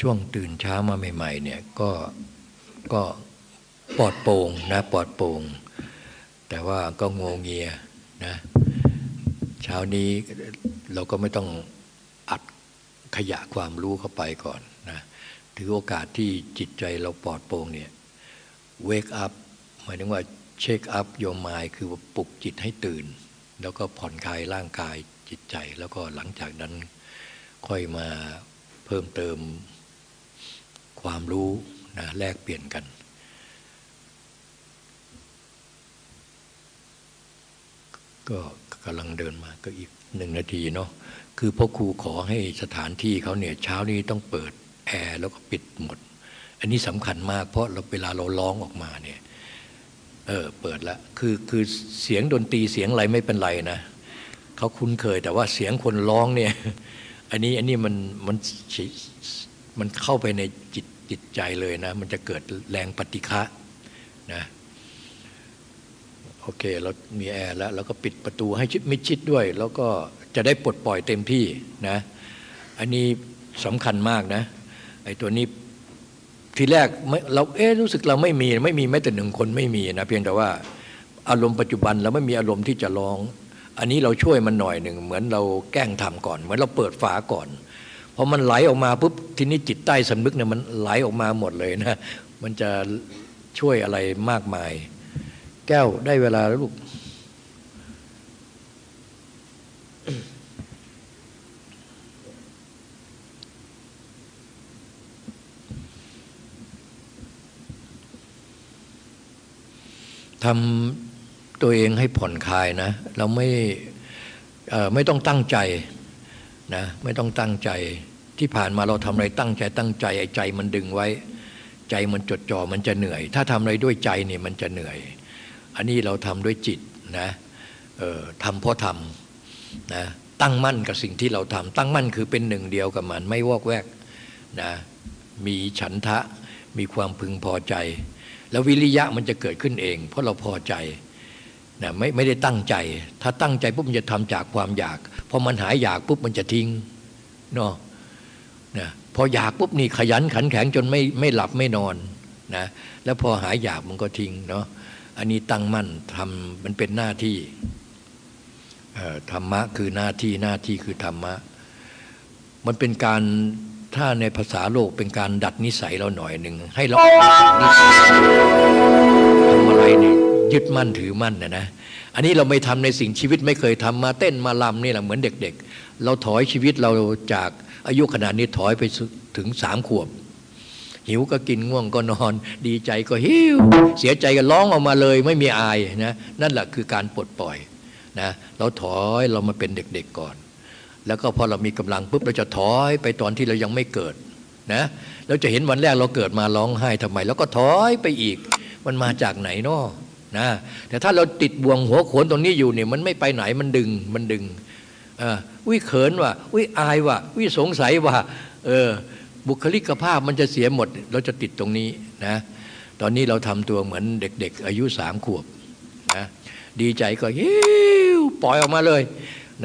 ช่วงตื่นเช้ามาใหม่ๆเนี่ยก็ก็ปลอดโปร่งนะปลอดโปร่งแต่ว่าก็งงเงียนะเช้านี้เราก็ไม่ต้องอัดขยะความรู้เข้าไปก่อนนะถือโอกาสที่จิตใจเราปลอดโปร่งเนี่ย wake up หมายถึงว่าเช็คอัพโยมมายคือปลุกจิตให้ตื่น แล้วก็ผ่อนคลายร่างกายจิตใจ แล้วก็หลังจากนั้นค่อยมาเพิ่มเติม ความรู้นะแลกเปลี่ยนกัน ก็กำลังเดินมาก็อีกหนึ่งนาทีเนาะคือพ่อครูขอให้สถานที่เขาเนี่ยเช้านี้ต้องเปิดแอร์แล้วก็ปิดหมด อันนี้สำคัญมากเพราะเราเวลาเราร้องออกมาเนี่ยเออเปิดล้วคือคือเสียงดนตรีเสียงอะไรไม่เป็นไรนะเขาคุ้นเคยแต่ว่าเสียงคนร้องเนี่ยอันนี้อันนี้มันมันมันเข้าไปในจิต จิตใจเลยนะ มันจะเกิดแรงปฏิฆะนะโอเคเรามีแอร์แล้วเราก็ปิดประตูให้ชิดมิดชิดด้วย แล้วก็จะได้ปลดปล่อยเต็มที่นะอันนี้สำคัญมากนะไอ้ตัวนี้ทีแรกเราเอ๊รู้สึกเราไม่มีไม่มีแม้แต่หนึ่งคนไม่มีนะเพียงแต่ว่าอารมณ์ปัจจุบันเราไม่มีอารมณ์ที่จะร้อง อันนี้เราช่วยมันหน่อยหนึ่งเหมือนเราแกล้งทำก่อน เหมือนเราเปิดฝาก่อน พอมันไหลออกมาปุ๊บทีนี้จิตใต้สำนึกเนี่ยมันไหลออกมาหมดเลยนะมันจะช่วยอะไรมากมาย แก้วได้เวลาแล้วลูกทำตัวเองให้ผ่อนคลายนะ เราไม่ไม่ต้องตั้งใจ นะไม่ต้องตั้งใจที่ผ่านมาเราทำอะไรตั้งใจตั้งใจไอ้ใจมันดึงไว้ ใจมันจดจ่อมันจะเหนื่อย ถ้าทำอะไรด้วยใจเนี่ยมันจะเหนื่อย อันนี้เราทำด้วยจิตนะเออทำเพราะทำนะตั้งมั่นกับสิ่งที่เราทำตั้งมั่นคือเป็นหนึ่งเดียวกับมันไม่วอกแวกนะมีฉันทะมีความพึงพอใจ แล้ววิริยะมันจะเกิดขึ้นเอง เพราะเราพอใจ นะไม่ไม่ได้ตั้งใจ ถ้าตั้งใจปุ๊บมันจะทำจากความอยากพอมันหายอยากปุ๊บมันจะทิ้งเนาะนะพออยากปุ๊บนี่ขยันขันแข็งจนไม่ไม่หลับไม่นอนนะแล้วพอหายอยากมันก็ทิ้งเนาะอันนี้ตั้งมั่นทำมันเป็นหน้าที่ธรรมะคือหน้าที่หน้าที่คือธรรมะ มันเป็นการถ้าในภาษาโลกเป็นการดัดนิสัยเราหน่อยหนึ่งให้เราทำอะไรนี่ ยึดมั่นถือมั่นนะนะอันนี้เราไม่ทำในสิ่งชีวิตไม่เคยทำมาเต้นมาลำนี่แหละเหมือนเด็ก ๆ เราถอยชีวิตเราจากอายุขนาดนี้ถอยไปถึงสามขวบ หิวก็กินง่วงก็นอน ดีใจก็หิว เสียใจก็ร้องออกมาเลย ไม่มีอายนะนั่นแหละคือการปลดปล่อยนะเราถอยเรามาเป็นเด็กๆก่อน แล้วก็พอเรามีกำลังปุ๊บเราจะถอยไปตอนที่เรายังไม่เกิดนะเราจะเห็นวันแรกเราเกิดมาร้องไห้ทำไม แล้วก็ถอยไปอีก มันมาจากไหนเนาะ นะแต่ถ้าเราติดบ่วงหัวโขนตรงนี้อยู่เนี่ยมันไม่ไปไหนมันดึงมันดึงวิเขินว่ะวิอายว่ะวิสงสัยว่าเออบุคลิกภาพมันจะเสียหมด เราจะติดตรงนี้นะตอนนี้เราทำตัวเหมือนเด็ก ๆ อายุสามขวบนะดีใจก็ฮิวปล่อยออกมาเลย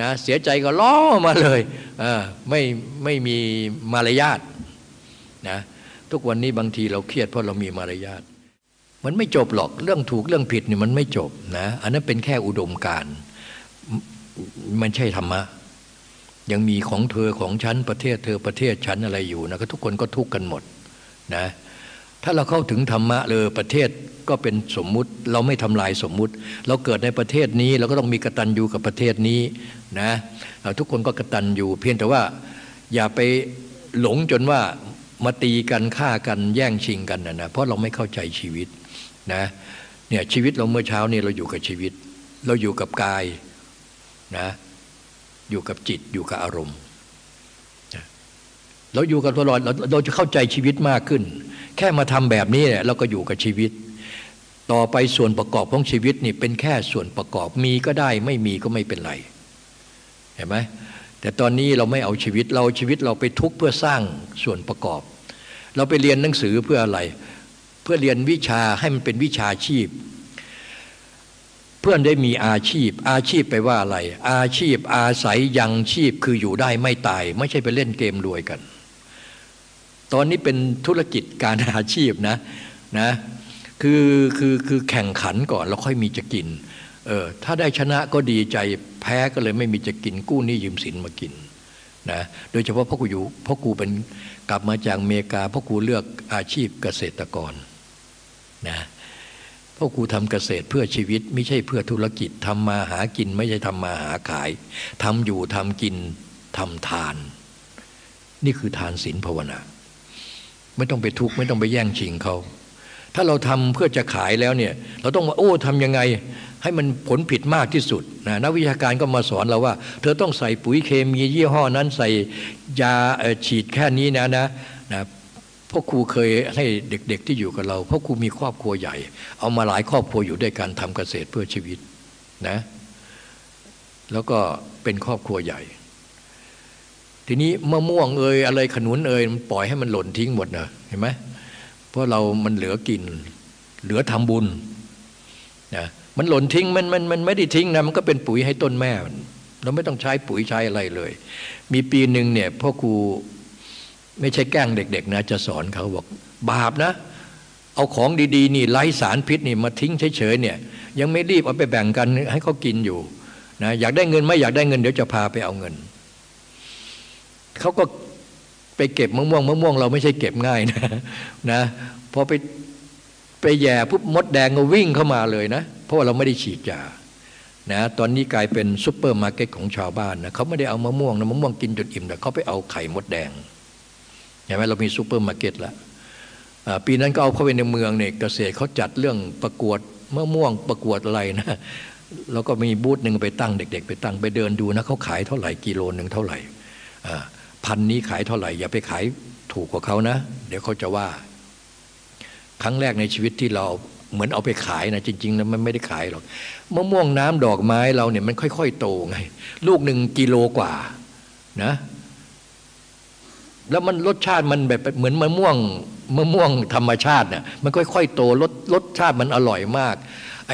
นะเสียใจก็ล้อมาเลยไม่ไม่มีมารยาทนะทุกวันนี้บางทีเราเครียดเพราะเรามีมารยาท มันไม่จบหรอกเรื่องถูกเรื่องผิดเนี่ยมันไม่จบนะอันนั้นเป็นแค่อุดมการมันใช่ธรรมะ ยังมีของเธอของฉันประเทศเธอประเทศฉันอะไรอยู่นะก็ทุกคนก็ทุกกันหมดนะถ้าเราเข้าถึงธรรมะเลยประเทศก็เป็นสมมุติเราไม่ทำลายสมมุติ เราเกิดในประเทศนี้เราก็ต้องมีกตัญญูกับประเทศนี้นะทุกคนก็กตัญญูเพียงแต่ว่าอย่าไปหลงจนว่า มาตีกันฆ่ากันแย่งชิงกันนะนะเพราะเราไม่เข้าใจชีวิตนะเนี่ยชีวิตเราเมื่อเช้านี่เราอยู่กับชีวิต เราอยู่กับกายนะอยู่กับจิตอยู่กับอารมณ์เราอยู่กับตลอดเราเราจะเข้าใจชีวิตมากขึ้น แค่มาทำแบบนี้เนี่ยเราก็อยู่กับชีวิต ต่อไปส่วนประกอบของชีวิตนี่เป็นแค่ส่วนประกอบมีก็ได้ไม่มีก็ไม่เป็นไรเห็นไหม แต่ตอนนี้เราไม่เอาชีวิตเราชีวิตเราไปทุกข์เพื่อสร้างส่วนประกอบ เราไปเรียนหนังสือเพื่ออะไร เพื่อเรียนวิชาให้มันเป็นวิชาชีพ เพื่อนได้มีอาชีพ อาชีพไปว่าอะไร อาชีพอาศัยยังชีพคืออยู่ได้ไม่ตาย ไม่ใช่ไปเล่นเกมรวยกัน ตอนนี้เป็นธุรกิจการอาชีพนะนะคือคือคือแข่งขันก่อนแล้วค่อยมีจะกิน เออถ้าได้ชนะก็ดีใจแพ้ก็เลยไม่มีจะกินกู้หนี้ยืมสินมากินนะโดยเฉพาะพ่อกูอยู่พ่อกูเป็นกลับมาจากอเมริกาพ่อกูเลือกอาชีพเกษตรกรนะพ่อกูทำเกษตรเพื่อชีวิต ไม่ใช่เพื่อธุรกิจทำมาหากิน ไม่ใช่ทำมาหาขายทำอยู่ทำกินทำทาน นี่คือทานศีลภาวนา ไม่ต้องไปทุกข์ไม่ต้องไปแย่งชิงเขาถ้าเราทำเพื่อจะขายแล้วเนี่ย เราต้องว่าโอ้ทำยังไง ให้มันผลผิดมากที่สุดนะนักวิชาการก็มาสอนเราว่า เธอต้องใส่ปุ๋ยเคมียี่ห้อนั้นใส่ยาฉีดแค่นี้นะนะนะพ่อครูเคยให้เด็กๆที่อยู่กับเราพ่อครูมีครอบครัวใหญ่ เอามาหลายครอบครัวอยู่ด้วยการทำเกษตรเพื่อชีวิตนะแล้วก็เป็นครอบครัวใหญ่ ทีนี้มะม่วงเอ่ยอะไรขนุนเอ่ยปล่อยให้มันหล่นทิ้งหมดนะเห็นไหมเพราะเรามันเหลือกิน เหลือทำบุญนะ มันหล่นทิ้งมันมันมันไม่ได้ทิ้งนะมันก็เป็นปุ๋ยให้ต้นแม่เราไม่ต้องใช้ปุ๋ยใช้อะไรเลย มีปีหนึ่งเนี่ยพ่อครูไม่ใช่แกล้งเด็ก ๆ นะ จะสอนเขาบอกบาปนะ เอาของดีๆ นี่ไร้สารพิษนี่มาทิ้งเฉยๆเนี่ย ยังไม่รีบเอาไปแบ่งกันให้เขากินอยู่นะอยากได้เงินไม่อยากได้เงินเดี๋ยวจะพาไปเอาเงินเขาก็ไปเก็บมะม่วงมะม่วงเราไม่ใช่เก็บง่ายนะนะพอไปไปแย่ปุ๊บมดแดงก็วิ่งเข้ามาเลยนะ ราะว่าเราไม่ได้ฉีดยานะตอนนี้กลายเป็นซุปเปอร์มาร์เก็ตของชาวบ้านนะเขาไม่ได้เอามะม่วงนะมะม่วงกินจนอิ่มแต่เขาไปเอาไข่มดแดงเห็นไหมเรามีซุปเปอร์มาร์เก็ตแล้วปีนั้นก็เอาเข้าไปในเมืองเนี่ยเกษตรเขาจัดเรื่องประกวดมะม่วงประกวดอะไรนะแล้วก็มีบูธหนึ่งไปตั้งเด็ก ๆ ไปตั้งไปเดินดูนะเขาขายเท่าไหร่กิโลหนึ่งเท่าไหร่พันนี้ขายเท่าไหร่ อย่าไปขายถูกกว่าเขานะ เดี๋ยวเขาจะว่า ครั้งแรกในชีวิตที่เรา เหมือนเอาไปขายนะจริงๆนะมันไม่ได้ขายหรอกมะม่วงน้ำดอกไม้เราเนี่ยมันค่อย ๆ โตไง ลูกหนึ่งกิโลกว่านะแล้วมันรสชาติมันแบบเหมือนมะม่วงมะม่วงธรรมชาติเนี่ยมันค่อย ๆ โตรสรสชาติมันอร่อยมาก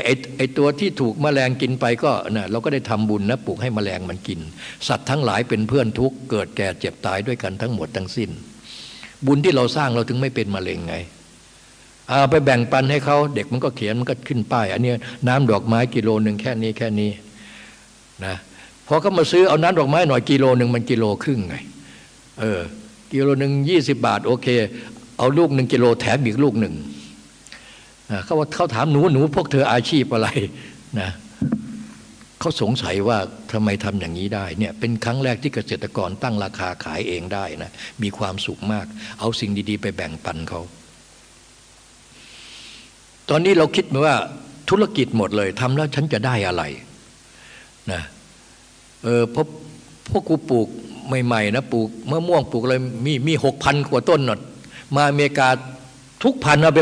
ไอ้ไอ้ตัวที่ถูกมแมลงกินไปก็นะเราก็ได้ทำบุญนะปลูกให้มแมลงมันกิน สัตว์ทั้งหลายเป็นเพื่อนทุกเกิดแก่เจ็บตายด้วยกันทั้งหมดทั้งสิ้น บุญที่เราสร้างเราถึงไม่เป็นมะเร็งไง เอาไปแบ่งปันให้เขาเด็กมันก็เขียนมันก็ขึ้นป้ายอันนี้น้ำดอกไม้กิโลหนึ่งแค่นี้แค่นี้นะพอเขามาซื้อเอาน้ำดอกไม้หน่อยกิโลหนึ่งมันกิโลครึ่งไงเออกิโลหนึ่งยี่สิบบาท โอเค เอาลูกหนึ่งกิโลแถมอีกลูกหนึ่งเขาว่าเขาถามหนูหนูพวกเธออาชีพอะไรนะเขาสงสัยว่าทำไมทำอย่างนี้ได้เนี่ยเป็นครั้งแรกที่เกษตรกรตั้งราคาขายเองได้นะมีความสุขมาก เอาสิ่งดีๆ ไปแบ่งปันเขา ตอนนี้เราคิดมาว่าธุรกิจหมดเลยทำแล้วฉันจะได้อะไรนะเออพบพวกกูปลูกใหม่ๆนะปลูกมะม่วงปลูกอะไรมีมีหกพันกว่าต้นหนดมาอเมริกาทุกพันเอาไป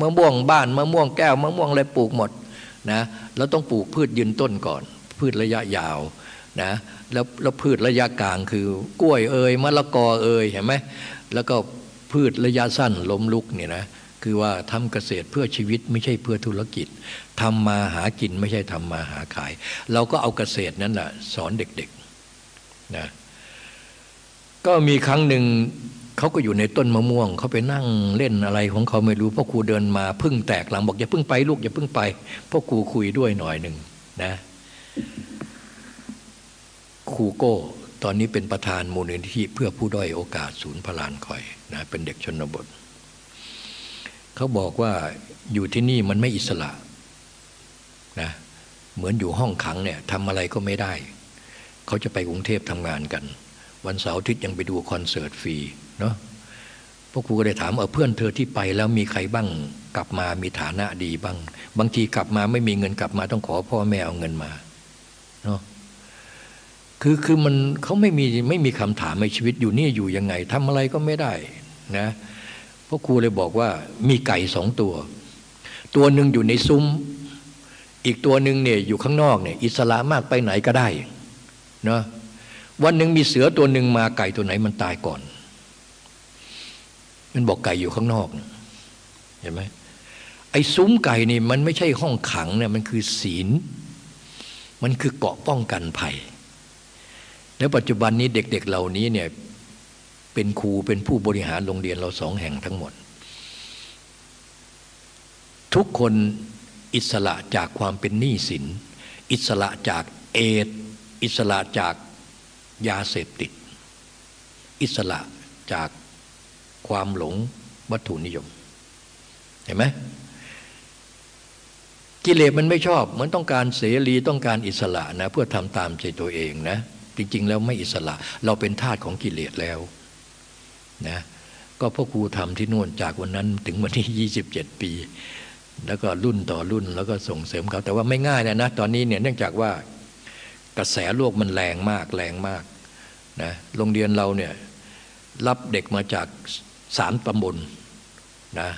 มะม่วงบ้านมะม่วงแก้วมะม่วงอะไรปลูกหมดนะเราต้องปลูกพืชยืนต้นก่อน พืชระยะยาวนะแล้วแล้วพืชระยะกลางคือกล้วยเอ่ยมะละกอเอ่ยเห็นไหมแล้วก็พืชระยะสั้นล้มลุกเนี่ยนะ คือว่าทำเกษตรเพื่อชีวิตไม่ใช่เพื่อธุรกิจทำมาหากินไม่ใช่ทำมาหาขาย เราก็เอาเกษตรนั้นแหละสอนเด็กๆนะก็มีครั้งหนึ่งเขาก็อยู่ในต้นมะม่วงเขาไปนั่งเล่นอะไรของเขาไม่รู้พ่อครูเดินมาพึ่งแตกหลังบอกอย่าพึ่งไปลูกอย่าพึ่งไปพ่อครูคุยด้วยหน่อยหนึ่งนะครูโก้ตอนนี้เป็นประธานมูลนิธิเพื่อผู้ด้อยโอกาสศูนย์พลานคอยนะเป็นเด็กชนบท เขาบอกว่าอยู่ที่นี่มันไม่อิสระนะเหมือนอยู่ห้องขังเนี่ยทำอะไรก็ไม่ได้ เขาจะไปกรุงเทพทำงานกัน วันเสาร์อาทิตย์ยังไปดูคอนเสิร์ตฟรีเนาะพวกครูก็ได้ถามเออเพื่อนเธอที่ไปแล้วมีใครบ้างกลับมามีฐานะดีบ้าง บางทีกลับมาไม่มีเงินกลับมาต้องขอพ่อแม่เอาเงินมาเนาะคือคือมันเขาไม่มีไม่มีคำถามในชีวิตอยู่นี่อยู่ยังไงทำอะไรก็ไม่ได้นะ พวกครูเลยบอกว่ามีไก่สองตัว ตัวหนึ่งอยู่ในซุ้ม อีกตัวหนึ่งเนี่ยอยู่ข้างนอกเนี่ยอิสระมากไปไหนก็ได้เนาะวันหนึ่งมีเสือตัวหนึ่งมาไก่ตัวไหนมันตายก่อน มันบอกไก่อยู่ข้างนอกเห็นไหมไอ้ซุ้มไก่นี่มันไม่ใช่ห้องขังเนี่ยมันคือศีล มันคือเกาะป้องกันภัย แล้วปัจจุบันนี้เด็ก ๆ เหล่านี้เนี่ย เป็นครูเป็นผู้บริหารโรงเรียนเราสองแห่งทั้งหมด ทุกคนอิสระจากความเป็นหนี้สิน อิสระจากเอดอิสระจากยาเสพติด อิสระจากความหลงวัตถุนิยม เห็นไหมกิเลสมันไม่ชอบ มันต้องการเสรีต้องการอิสระนะ เพื่อทำตามใจตัวเองนะ จริง ๆ แล้วไม่อิสระ เราเป็นทาสของกิเลสแล้ว นะก็พ่อครูทำที่นู่นจากวันนั้นถึงวันที่ 27 ปี แล้วก็รุ่นต่อรุ่นแล้วก็ส่งเสริมเขา แต่ว่าไม่ง่ายนะนะตอนนี้เนี่ยเนื่องจากว่ากระแสโลกมันแรงมากแรงมากนะโรงเรียนเราเนี่ยรับเด็กมาจากสามตำบลนะ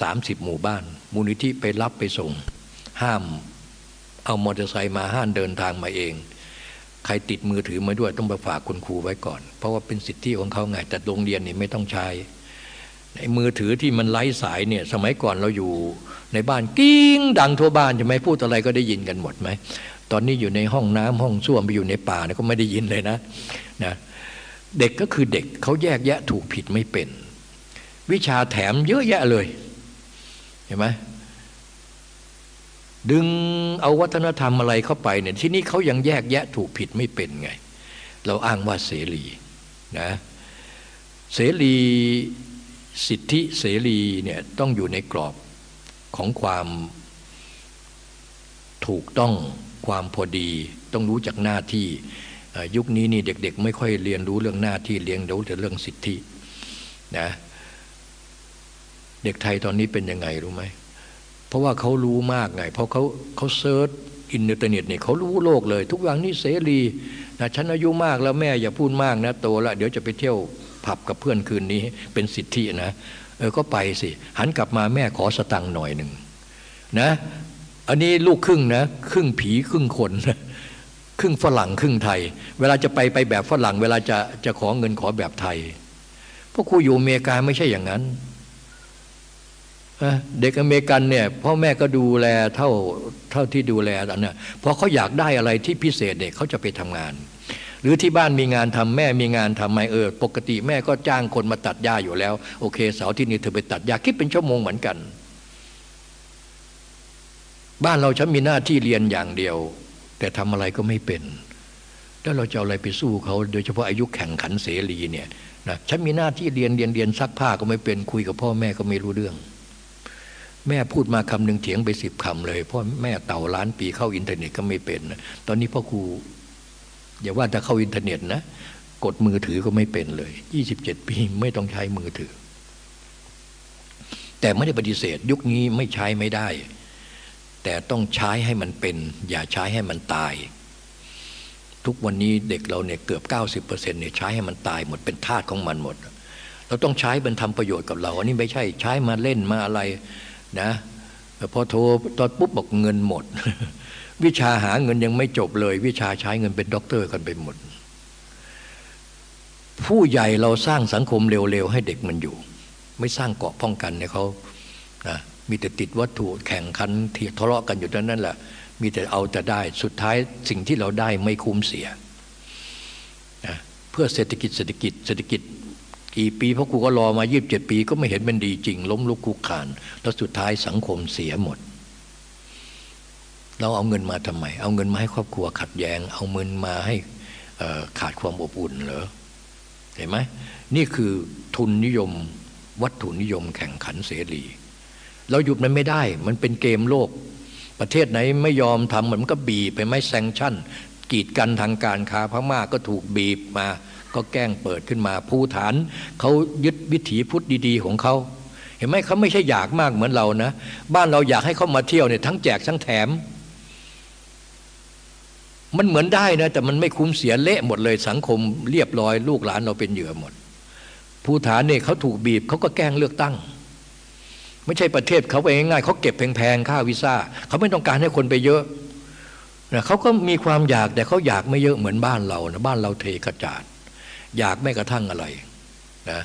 สามสิบหมู่บ้าน มูลนิธิไปรับไปส่ง ห้ามเอามอเตอร์ไซค์มาห้ามเดินทางมาเอง ใครติดมือถือมาด้วยต้องไปฝากคุณครูไว้ก่อน เพราะว่าเป็นสิทธิของเขาไงแต่โรงเรียนนี่ไม่ต้องใช้ไอ้มือถือที่มันไร้สายเนี่ยสมัยก่อนเราอยู่ในบ้านกิ้งดังทั่วบ้านใช่ไหมพูดอะไรก็ได้ยินกันหมดไหมตอนนี้อยู่ในห้องน้ำห้องส้วมไปอยู่ในป่าเนี่ยก็ไม่ได้ยินเลยนะนะเด็กก็คือเด็กเขาแยกแยะถูกผิดไม่เป็น วิชาแถมเยอะแยะเลยเห็นไหม ดึงเอาวัฒนธรรมอะไรเข้าไปเนี่ยที่นี่เขายังแยกแยะถูกผิดไม่เป็นไง เราอ้างว่าเสรีนะเสรีสิทธิเสรีเนี่ยต้องอยู่ในกรอบของความถูกต้องความพอดี ต้องรู้จักหน้าที่ยุคนี้นี่เด็ก ๆ ไม่ค่อยเรียนรู้เรื่องหน้าที่เรียนรู้แต่เรื่องสิทธินะเด็กไทยตอนนี้เป็นยังไงรู้ไหม เพราะว่าเขารู้มากไง เพราะเขาเขา search อินเทอร์เน็ตเนี่ยเขารู้โลกเลย ทุกอย่างนี่เสรีนะฉันอายุมากแล้วแม่อย่าพูดมากนะโตแล้วเดี๋ยวจะไปเที่ยวผับกับเพื่อนคืนนี้เป็นสิทธินะเออก็ไปสิ หันกลับมาแม่ขอสตังค์หน่อยหนึ่งนะอันนี้ลูกครึ่งนะครึ่งผีครึ่งคนครึ่งฝรั่งครึ่งไทย เวลาจะไปไปแบบฝรั่ง เวลาจะจะขอเงินขอแบบไทยเพราะครูอยู่อเมริกาไม่ใช่อย่างนั้น เด็กอเมริกันเนี่ยพ่อแม่ก็ดูแลเท่าเท่าที่ดูแลอันนี้เพราะเขาอยากได้อะไรที่พิเศษเด็กเขาจะไปทำงาน หรือที่บ้านมีงานทำแม่มีงานทำไหมเออปกติแม่ก็จ้างคนมาตัดหญ้าอยู่แล้ว โอเคเสาร์ที่นี้เธอไปตัดหญ้าคิดเป็นชั่วโมงเหมือนกัน บ้านเราฉันมีหน้าที่เรียนอย่างเดียว แต่ทำอะไรก็ไม่เป็น แล้วเราจะเอาอะไรไปสู้เขาโดยเฉพาะอายุแข่งขันเสรีเนี่ยนะฉันมีหน้าที่เรียนเรียนเรียนซักผ้าก็ไม่เป็นคุยกับพ่อแม่ก็ไม่รู้เรื่อง แม่พูดมาคำหนึ่งเถียงไปสิบคำเลยเพราะแม่เต่าล้านปีเข้าอินเทอร์เน็ตก็ไม่เป็นตอนนี้พ่อครูอย่าว่าจะเข้าอินเทอร์เน็ตนะกดมือถือก็ไม่เป็นเลยยี่สิบเจ็ดปีไม่ต้องใช้มือถือ แต่ไม่ได้ปฏิเสธ ยุคนี้ไม่ใช้ไม่ได้ แต่ต้องใช้ให้มันเป็น อย่าใช้ให้มันตาย ทุกวันนี้เด็กเราเนี่ยเกือบ 90%เนี่ยใช้ให้มันตายหมดเป็นทาสของมันหมด เราต้องใช้มันทำประโยชน์กับเรา อันนี้ไม่ใช่ใช้มาเล่นมาอะไร นะพอโทรตอนปุ๊บบอกเงินหมด วิชาหาเงินยังไม่จบเลย วิชาใช้เงินเป็นด็อกเตอร์กันไปหมด ผู้ใหญ่เราสร้างสังคมเร็วๆ ให้เด็กมันอยู่ ไม่สร้างเกาะป้องกันเนี่ยเขานะมีแต่ติดวัตถุแข่งขันเทียทะเลาะกันอยู่นั้นนั่นแหละมีแต่เอาแต่ได้สุดท้ายสิ่งที่เราได้ไม่คุ้มเสียนะเพื่อเศรษฐกิจเศรษฐกิจเศรษฐกิจ กี่ปีพระครูก็รอมายีิบเจ็ดปี ก็ไม่เห็นมันดีจริง ล้มลุกคุกคาน แล้วสุดท้ายสังคมเสียหมด เราเอาเงินมาทำไม เอาเงินมาให้ครอบครัวขัดแยง้ง เอาเงินมาให้ขาดความอบอุ่นเหรอเห็นไหมนี่คือทุนนิยม วัตถุนิยมแข่งขันเสรี เราหยุดมันไม่ได้ มันเป็นเกมโลก ประเทศไหนไม่ยอมทำมันก็บีบไปไม่แซงชั่นกีดกันทางการค้าพม่าก็ถูกบีบมา ก็แกล้งเปิดขึ้นมาภูฐานเขายึดวิถีพุทธดีๆของเขาเห็นไหมเขาไม่ใช่อยากมากเหมือนเรานะบ้านเราอยากให้เขามาเที่ยวเนี่ยทั้งแจกทั้งแถม มันเหมือนได้นะแต่มันไม่คุ้มเสียเละหมดเลยสังคมเรียบร้อย ลูกหลานเราเป็นเหยื่อหมดภูฐานเนี่ยเขาถูกบีบเขาก็แกล้งเลือกตั้ง ไม่ใช่ประเทศเขาไปง่ายๆเขาเก็บแพงๆค่าวีซ่าเขาไม่ต้องการให้คนไปเยอะนะเขาก็มีความอยากแต่เขาอยากไม่เยอะเหมือนบ้านเรานะบ้านเราเทกระจาด อยากไม่กระทั่งอะไรนะ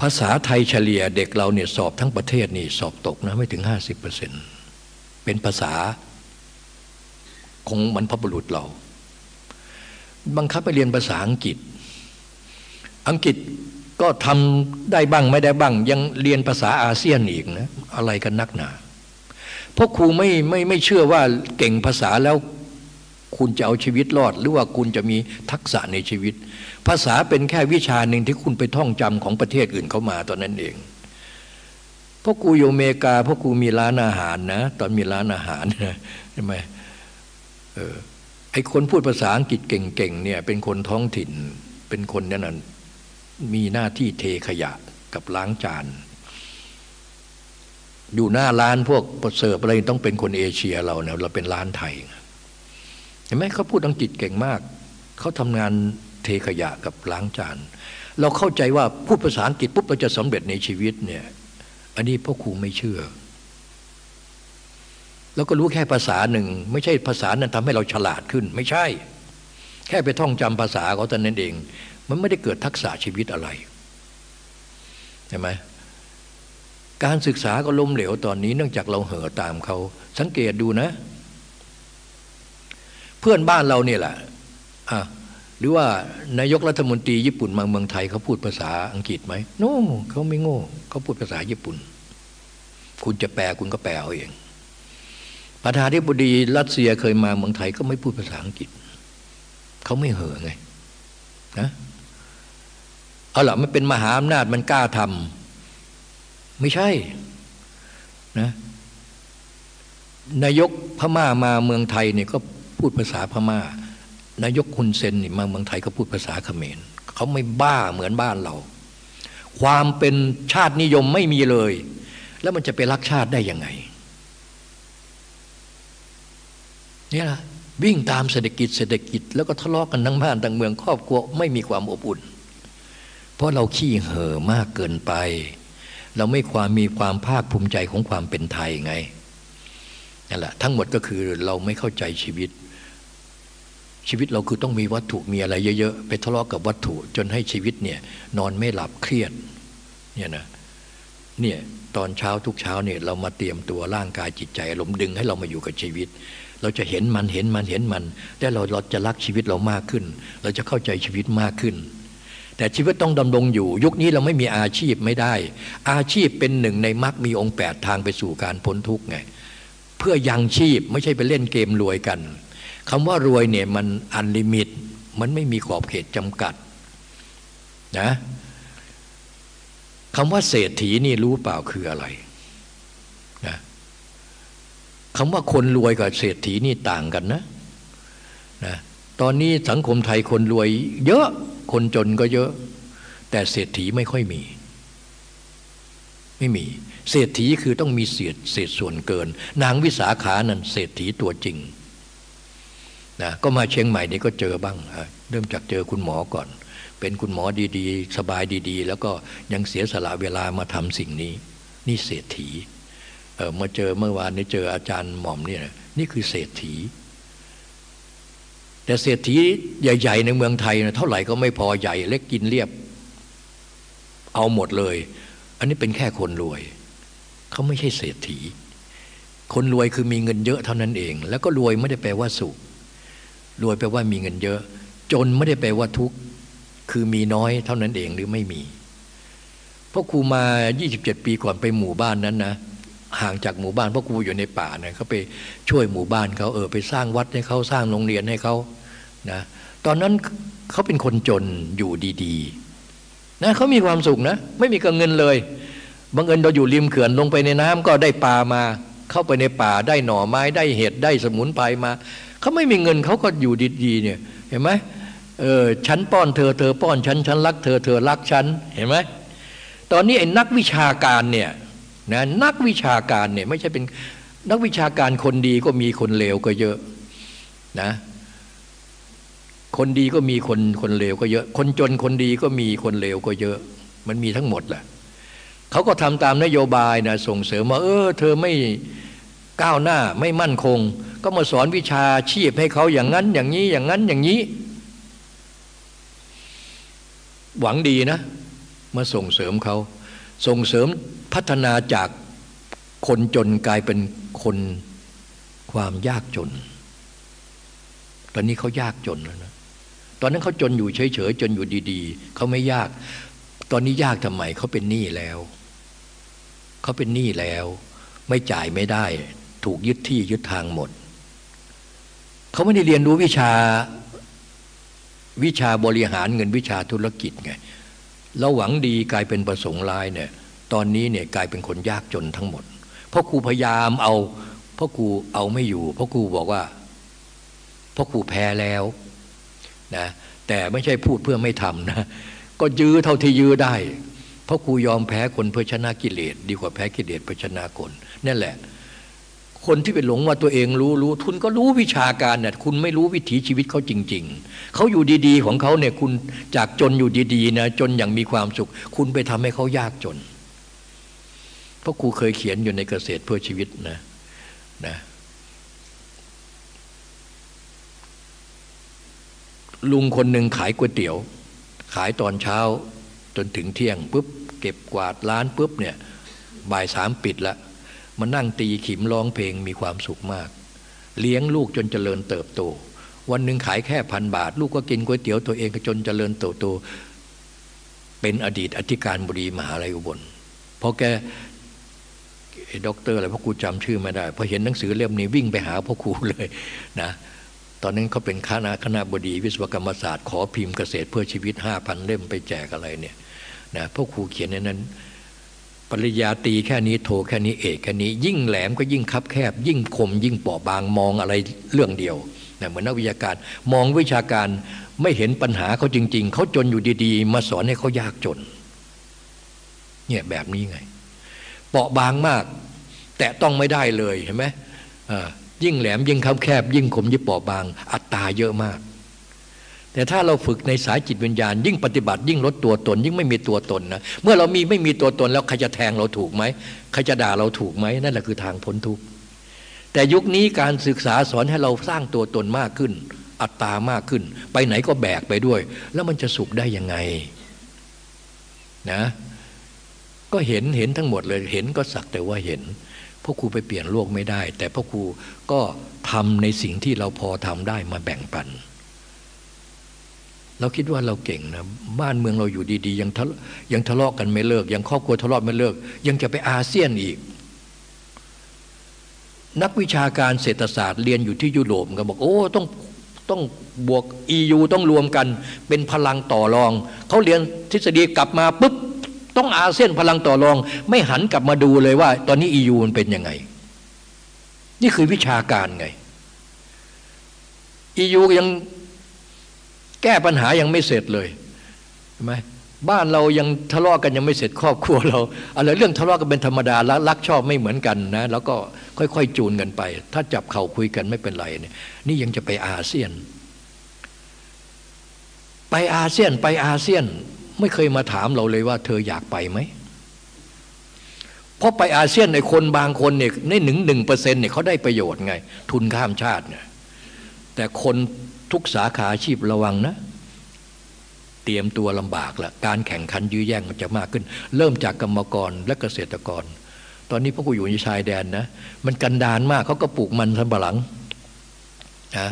ภาษาไทยเฉลี่ยเด็กเราเนี่ยสอบทั้งประเทศนี่สอบตกนะไม่ถึงห้าสิบเปอร์เซ็นเป็นภาษาของมันพบุรุษเรา บังคับไปเรียนภาษาอังกฤษ อังกฤษก็ทำได้บ้างไม่ได้บ้าง ยังเรียนภาษาอาเซียนอีกนะอะไรกันนักหนาเพราะครูไม่ไม่ไม่เชื่อว่าเก่งภาษาแล้ว คุณจะเอาชีวิตรอด หรือว่าคุณจะมีทักษะในชีวิต ภาษาเป็นแค่วิชาหนึ่งที่คุณไปท่องจำของประเทศอื่นเข้ามาตอนนั้นเองเพราะกูอยู่อเมริกาเพราะกูมีร้านอาหารนะ ตอนมีร้านอาหารใช่ไหมเออไอคนพูดภาษาอังกฤษเก่งๆเนี่ยเป็นคนท้องถิ่นเป็นคนนั้นน่ะมีหน้าที่เทขยะกับล้างจานอยู่หน้าร้านพวกเสิร์ฟอะไรต้องเป็นคนเอเชียเราเนี่ยเราเป็นร้านไทย เห็นไหมเขาพูดอังกฤษเก่งมาก เขาทำงานเทขยะกับล้างจาน เราเข้าใจว่าพูดภาษาอังกฤษปุ๊บเราจะสำเร็จในชีวิตเนี่ย อันนี้พ่อครูไม่เชื่อ แล้วก็รู้แค่ภาษาหนึ่ง ไม่ใช่ภาษานั้นทำให้เราฉลาดขึ้น ไม่ใช่ แค่ไปท่องจำภาษาเขาแตอนนั้นเอง มันไม่ได้เกิดทักษะชีวิตอะไรใช่ไหมการศึกษาก็ล้มเหลวตอนนี้เนื่องจากเราเห่อตามเขา สังเกตดูนะ เพื่อนบ้านเราเนี่ยแหละอะหรือว่านายกรัฐมนตรีญี่ปุ่นมาเมืองไทยเขาพูดภาษาอังกฤษไหมโน้เขาไม่โง่เขาพูดภาษาญี่ปุ่น คุณจะแปลคุณก็แปลเอาเองประธานาธิบดีรัสเซียเคยมาเมืองไทยก็ไม่พูดภาษาอังกฤษเขาไม่เห่อไงนะเอาล่ะมันเป็นมหาอำนาจมันกล้าทำไม่ใช่นะนายกพม่ามาเมืองไทยเนี่ยก็ พูดภาษาพม่า นายกคุนเซนนี่มาเมืองไทยก็พูดภาษาเขมรเขาไม่บ้าเหมือนบ้านเรา ความเป็นชาตินิยมไม่มีเลย แล้วมันจะไปรักชาติได้ยังไงนี่แหละวิ่งตามเศรษฐกิจเศรษฐกิจ แล้วก็ทะเลาะกันทั้งบ้านทั้งเมืองครอบครัวไม่มีความอบอุ่น เพราะเราขี้เห่อมากเกินไป เราไม่ความมีความภาคภูมิใจของความเป็นไทยไงนั่นแหละทั้งหมดก็คือเราไม่เข้าใจชีวิต ชีวิตเราคือต้องมีวัตถุมีอะไรเยอะๆ ไปทะเลาะกับวัตถุจนให้ชีวิตเนี่ยนอนไม่หลับเครียดเนี่ยนะเนี่ยตอนเช้าทุกเช้าเนี่ยเรามาเตรียมตัวร่างกายจิตใจอารมดึงให้เรามาอยู่กับชีวิต เราจะเห็นมันเห็นมันเห็นมันแล้วเราเราจะรักชีวิตเรามากขึ้น เราจะเข้าใจชีวิตมากขึ้น แต่ชีวิตต้องดำรงอยู่ ยุคนี้เราไม่มีอาชีพไม่ได้ อาชีพเป็นหนึ่งในมรรคมีองค์แปดทางไปสู่การพ้นทุกข์ไงเพื่อยังชีพไม่ใช่ไปเล่นเกมรวยกัน คำว่ารวยเนี่ยมันอันลิมิต มันไม่มีขอบเขตจำกัดนะคำว่าเศรษฐีนี่รู้เปล่าคืออะไรนะคำว่าคนรวยกับเศรษฐีนี่ต่างกันนะนะ ตอนนี้สังคมไทยคนรวยเยอะ คนจนก็เยอะ แต่เศรษฐีไม่ค่อยมี ไม่มี เศรษฐีคือต้องมีเศษเศษส่วนเกิน นางวิสาขานั้นเศรษฐีตัวจริง นะก็มาเชียงใหม่นี่ก็เจอบ้าง เริ่มจากเจอคุณหมอก่อน เป็นคุณหมอดีๆ สบายดีๆ แล้วก็ยังเสียสละเวลามาทำสิ่งนี้ นี่เศรษฐีเออมาเจอเมื่อวานนี้เจออาจารย์หม่อมนี่นะนี่คือเศรษฐี แต่เศรษฐีใหญ่ ๆ ในเมืองไทยนะเท่าไหร่ก็ไม่พอใหญ่เล็กกินเรียบ เอาหมดเลย อันนี้เป็นแค่คนรวย เขาไม่ใช่เศรษฐี คนรวยคือมีเงินเยอะเท่านั้นเอง แล้วก็รวยไม่ได้แปลว่าสุข รวยแปลว่ามีเงินเยอะ จนไม่ได้แปลว่าทุกข์คือมีน้อยเท่านั้นเองหรือไม่มีเพราะครูมา 27 ปีก่อนไปหมู่บ้านนั้นนะห่างจากหมู่บ้านเพราะครูอยู่ในป่าเนี่ยเขาไปช่วยหมู่บ้านเขาเออไปสร้างวัดให้เขาสร้างโรงเรียนให้เขานะตอนนั้นเขาเป็นคนจนอยู่ดีๆนะเขามีความสุขนะ ไม่มีกเงินเลยบางเอิญเราอยู่ริมเขื่อนลงไปในน้ำก็ได้ปลามา เข้าไปในป่าได้หน่อไม้ได้เห็ดได้สมุนไพรมา เขาไม่มีเงินเขาก็อยู่ดีๆเนี่ยเห็นไหมเออฉันป้อนเธอเธอป้อนฉันฉันรักเธอเธอรักฉันเห็นไหมตอนนี้ไอ้นักวิชาการเนี่ยนะนักวิชาการเนี่ยไม่ใช่เป็นนักวิชาการคนดีก็มีคนเลวก็เยอะนะคนดีก็มีคนคนเลวก็เยอะ คนจนคนดีก็มีคนเลวก็เยอะ มันมีทั้งหมดแหละเขาก็ทำตามนโยบายนะส่งเสริมว่าเออ เธอไม่ก้าวหน้าไม่มั่นคง ก็มาสอนวิชาชีพให้เขาอย่างนั้น อย่างนี้อย่างนั้นอย่างนี้ หวังดีนะ มาส่งเสริมเขา ส่งเสริมพัฒนาจากคนจนกลายเป็นคนความยากจน ตอนนี้เขายากจนแล้วนะ ตอนนั้นเขาจนอยู่เฉยๆจนอยู่ดีๆ เขาไม่ยาก ตอนนี้ยากทำไมเขาเป็นหนี้แล้ว เขาเป็นหนี้แล้ว ไม่จ่ายไม่ได้ ถูกยึดที่ยึดทางหมด เขาไม่ได้เรียนรู้วิชาวิชาบริหารเงินวิชาธุรกิจไงเราหวังดีกลายเป็นประสงค์ร้ายเนี่ยตอนนี้เนี่ยกลายเป็นคนยากจนทั้งหมด เพราะครูพยายามเอาเพราะครูเอาไม่อยู่ เพราะครูบอกว่าเพราะครูแพ้แล้วนะแต่ไม่ใช่พูดเพื่อไม่ทำนะก็ยื้อเท่าที่ยื้อได้ เพราะครูยอมแพ้คนเพื่อชนะกิเลส ดีกว่าแพ้กิเลสเพื่อชนะคนนั่นแหละ คนที่ไปหลงว่าตัวเองรู้รู้ทุนก็รู้วิชาการเนี่ยคุณไม่รู้วิถีชีวิตเขาจริง ๆเขาอยู่ดีๆ ของเขาเนี่ยคุณจากจนอยู่ดีๆนะจนอย่างมีความสุข คุณไปทำให้เขายากจน เพราะครูเคยเขียนอยู่ในเกษตรเพื่อชีวิตนะนะลุงคนหนึ่งขายก๋วยเตี๋ยว ขายตอนเช้าจนถึงเที่ยงปุ๊บเก็บกวาดร้านปุ๊บเนี่ยบ่ายสามปิดละ มานั่งตีขิมร้องเพลงมีความสุขมาก เลี้ยงลูกจนเจริญเติบโต วันหนึ่งขายแค่พันบาท ลูกก็กินก๋วยเตี๋ยวตัวเองจนเจริญเติบโต เป็นอดีตอธิการบดีมหาลัยอุบลพอแกด็อกเตอร์อะไรพ่อครูจำชื่อไม่ได้พอเห็นหนังสือเล่มนี้วิ่งไปหาพ่อครูเลยนะตอนนั้นเขาเป็นคณะคณะบดี วิศวกรรมศาสตร์ขอพิมพ์เกษตรเพื่อชีวิตห้าพันเล่มไปแจกอะไรเนี่ยนะพ่อครูเขียนในนั้น ปริญญาตีแค่นี้โทแค่นี้เอกแค่นี้ ยิ่งแหลมก็ยิ่งคับแคบ ยิ่งคม ยิ่งเปราะบางมองอะไรเรื่องเดียวนะเหมือนนักวิชาการมองวิชาการไม่เห็นปัญหาเขาจริง ๆ เขาจนอยู่ดีๆ มาสอนให้เขายากจนเนี่ยแบบนี้ไง เปราะบางมาก แต่ต้องไม่ได้เลยเห็นไหมยิ่งแหลมยิ่งคับแคบ ยิ่งคมยิ่งเปราะบาง อัตตาเยอะมาก แต่ถ้าเราฝึกในสายจิตวิญญาณ ยิ่งปฏิบัติยิ่งลดตัวตน ยิ่งไม่มีตัวตนนะเมื่อเรามีไม่มีตัวตนแล้วใครจะแทงเราถูกไหมใครจะด่าเราถูกไหมนั่นแหละคือทางพ้นทุกข์แต่ยุคนี้การศึกษาสอนให้เราสร้างตัวตนมากขึ้น อัตตามากขึ้น ไปไหนก็แบกไปด้วย แล้วมันจะสุขได้ยังไงนะก็เห็นเห็นทั้งหมดเลยเห็นก็สักแต่ว่าเห็นพ่อครูไปเปลี่ยนโลกไม่ได้ แต่พ่อครูก็ทำในสิ่งที่เราพอทำได้มาแบ่งปัน เราคิดว่าเราเก่งนะบ้านเมืองเราอยู่ดี ๆ ยังทะยังทะเลาะกันไม่เลิก ยังครอบครัวทะเลาะไม่เลิก ยังจะไปอาเซียนอีก นักวิชาการเศรษฐศาสตร์เรียนอยู่ที่ยุโรปก็บอกโอ้ต้องต้องบวก EU ต้องรวมกันเป็นพลังต่อรอง เขาเรียนทฤษฎีกลับมาปุ๊บต้องอาเซียนพลังต่อรอง ไม่หันกลับมาดูเลยว่า ตอนนี้ EU มันเป็นยังไง นี่คือวิชาการไง EU ยัง แก้ปัญหายังไม่เสร็จเลยใช่ไหมบ้านเรายังทะเลาะกันยังไม่เสร็จครอบครัวเราอะไรเรื่องทะเลาะกันเป็นธรรมดาแล้วรักชอบไม่เหมือนกันนะ แล้วก็ค่อยๆจูนกันไป ถ้าจับเข่าคุยกันไม่เป็นไรเนี่ยนี่ยังจะไปอาเซียน ไปอาเซียนไปอาเซียน ไม่เคยมาถามเราเลยว่า เธออยากไปไหมเพราะไปอาเซียนในคนบางคนเนี่ยในหนึ่งหนึ่งเปอร์เซ็นต์เนี่ยเขาได้ประโยชน์ไง ทุนข้ามชาติเนี่ยแต่คน ทุกสาขาอาชีพระวังนะ เตรียมตัวลำบากละการแข่งขันยื้อแย่งมันจะมากขึ้น เริ่มจากกรรมกรและเกษตรกร ตอนนี้พวกกูอยู่ในชายแดนนะ มันกันดานมากเขาก็ปลูกมันสำปะหลังนะ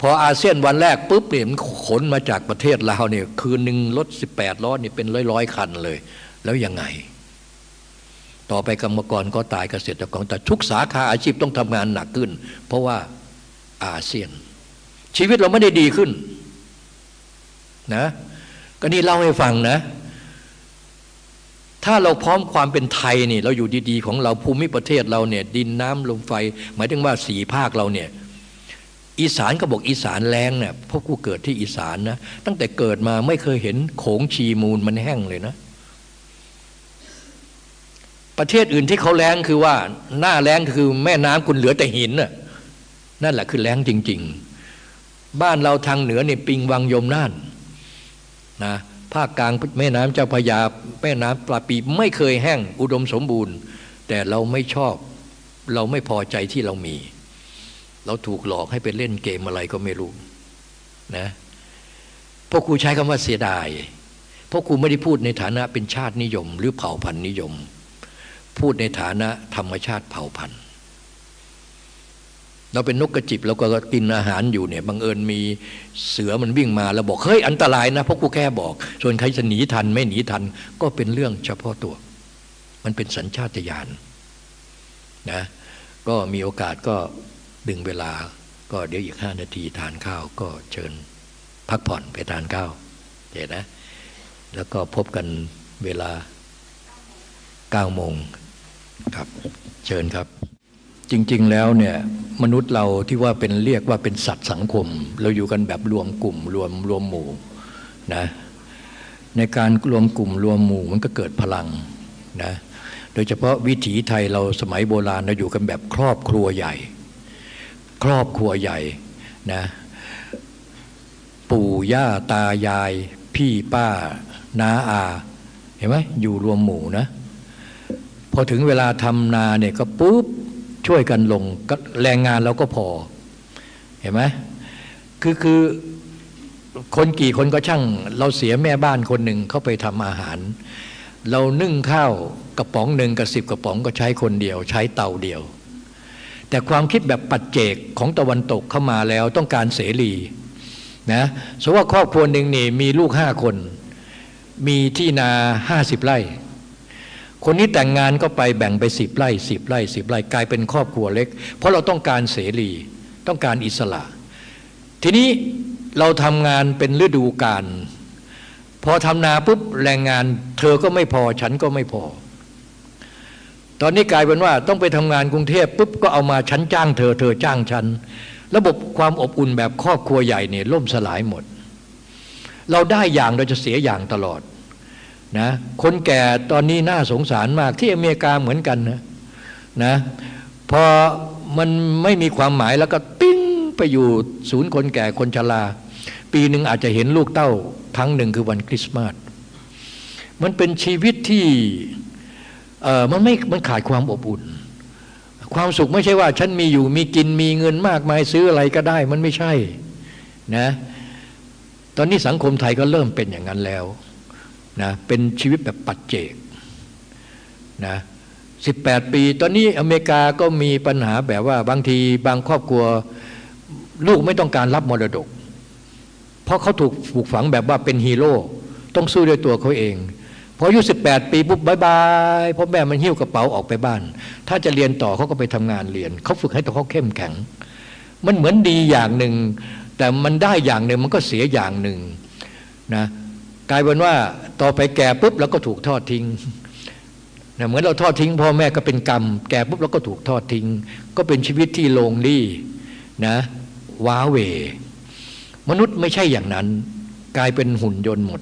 พออาเซียนวันแรกปุ๊บเนี่ยมันขนมาจากประเทศลาวเนี่ยคืนหนึ่งรถสิบแปดล้อนี่เป็นร้อยร้อยคันเลย แล้วยังไง ต่อไปกรรมกรก็ตายเกษตรกรแต่ทุกสาขาอาชีพต้องทำงานหนักขึ้น เพราะว่าอาเซียน ชีวิตเราไม่ได้ดีขึ้น นะ ก็นี่เล่าให้ฟังนะ ถ้าเราพร้อมความเป็นไทยนี่ เราอยู่ดีๆ ของเราภูมิประเทศเราเนี่ย ดินน้ำลมไฟ หมายถึงว่าสีภาคเราเนี่ย อีสานก็บอกอีสานแรงเนี่ยพราะกูเกิดที่อีสานนะ ตั้งแต่เกิดมาไม่เคยเห็นโขงชีมูลมันแห้งเลยนะประเทศอื่นที่เขาแรงคือว่าหน้าแรงคือแม่น้ำคุณเหลือแต่หินน่ะนั่นแหละคือแรงจริง ๆ บ้านเราทางเหนือเนี่ยปิงวังยมน่านนะภาคกลางแม่น้ำเจ้าพยาแม่น้ำปลาปีไม่เคยแห้งอุดมสมบูรณ์ แต่เราไม่ชอบเราไม่พอใจที่เรามี เราถูกหลอกให้ไปเล่นเกมอะไรก็ไม่รู้นะพวกครูใช้คำว่าเสียดายพวกครูไม่ได้พูดในฐานะเป็นชาตินิยม หรือเผ่าพันธุ์นิยม พูดในฐานะธรรมชาติเผ่าพันธุ์ เราเป็นนกกระจิบเราก็กินอาหารอยู่เนี่ยบังเอิญมีเสือมันวิ่งมาแล้วบอกเฮ้ยอันตรายนะเพราะกูแค่บอก ส่วนใครจะหนีทันไม่หนีทัน ก็เป็นเรื่องเฉพาะตัว มันเป็นสัญชาตญาณนะก็มีโอกาสก็ดึงเวลา ก็เดี๋ยวอีกห้านาทีทานข้าว ก็เชิญพักผ่อนไปทานข้าวเห็นนะ แล้วก็พบกันเวลาเก้าโมงครับ เชิญครับ จริง ๆ แล้วเนี่ยมนุษย์เราที่ว่าเป็นเรียกว่าเป็นสัตว์สังคม เราอยู่กันแบบรวมกลุ่มรวมรวมหมู่นะในการรวมกลุ่มรวมหมู่มันก็เกิดพลังนะโดยเฉพาะวิถีไทยเราสมัยโบราณเราอยู่กันแบบครอบครัวใหญ่ ครอบครัวใหญ่นะปู่ย่าตายาย พี่ป้าน้าอา เห็นไหมอยู่รวมหมู่นะพอถึงเวลาทำนาเนี่ยก็ปุ๊บ ช่วยกันลงแรงงานเราก็พอ เห็นไหมคือคือคนกี่คนก็ช่าง เราเสียแม่บ้านคนหนึ่งเข้าไปทำอาหาร เรานึ่งข้าวกระป๋องหนึ่งกับสิบกระป๋องก็ใช้คนเดียว ใช้เตาเดียว แต่ความคิดแบบปัจเจกของตะวันตกเข้ามาแล้วต้องการเสรีนะสมมติว่าครอบครัวหนึ่งนี่มีลูกห้าคน มีที่นาห้าสิบไร่ คนนี้แต่งงานก็ไปแบ่งไปสิบไร่สิบไร่สิบไร่กลายเป็นครอบครัวเล็ก เพราะเราต้องการเสรีต้องการอิสระ ทีนี้เราทำงานเป็นฤดูกาลพอทำนาปุ๊บแรงงาน เธอก็ไม่พอฉันก็ไม่พอ ตอนนี้กลายเป็นว่าต้องไปทำงานกรุงเทพปุ๊บก็เอามาฉันจ้างเธอเธอจ้างฉัน ระบบความอบอุ่นแบบครอบครัวใหญ่เนี่ยล่มสลายหมด เราได้อย่างเราจะเสียอย่างตลอด นะคนแก่ตอนนี้น่าสงสารมากที่อเมริกาเหมือนกันนะนะพอมันไม่มีความหมายแล้วก็ติ้งไปอยู่ศูนย์คนแก่คนชราปีหนึ่งอาจจะเห็นลูกเต้าครั้งหนึ่งคือวันคริสต์มาสมันเป็นชีวิตที่เออมันไม่มันขาดความอบอุ่น ความสุขไม่ใช่ว่า ฉันมีอยู่มีกินมีเงินมากมายซื้ออะไรก็ได้ มันไม่ใช่นะตอนนี้สังคมไทยก็เริ่มเป็นอย่างนั้นแล้ว นะเป็นชีวิตแบบปัจเจกนะสิบแปดปี ตอนนี้อเมริกาก็มีปัญหาแบบว่าบางทีบางครอบครัวลูกไม่ต้องการรับมรดก เพราะเขาถูกปลูกฝังแบบว่าเป็นฮีโร่ต้องสู้ด้วยตัวเขาเองพออายุสิบแปดปีปุ๊บ bye bye พ่อแม่มันหิ้วกระเป๋าออกไปบ้าน ถ้าจะเรียนต่อเขาก็ไปทำงานเรียน เขาฝึกให้ตัวเขาเข้มแข็ง มันเหมือนดีอย่างหนึ่ง แต่มันได้อย่างหนึ่งมันก็เสียอย่างหนึ่งนะ กลายเป็นว่าต่อไปแก่ปุ๊บแล้วก็ถูกทอดทิ้งนะเหมือนเราทอดทิ้งพ่อแม่ก็เป็นกรรม แก่ปุ๊บแล้วก็ถูกทอดทิ้ง ก็เป็นชีวิตที่ lonelyนะว้าเว มนุษย์ไม่ใช่อย่างนั้น กลายเป็นหุ่นยนต์หมด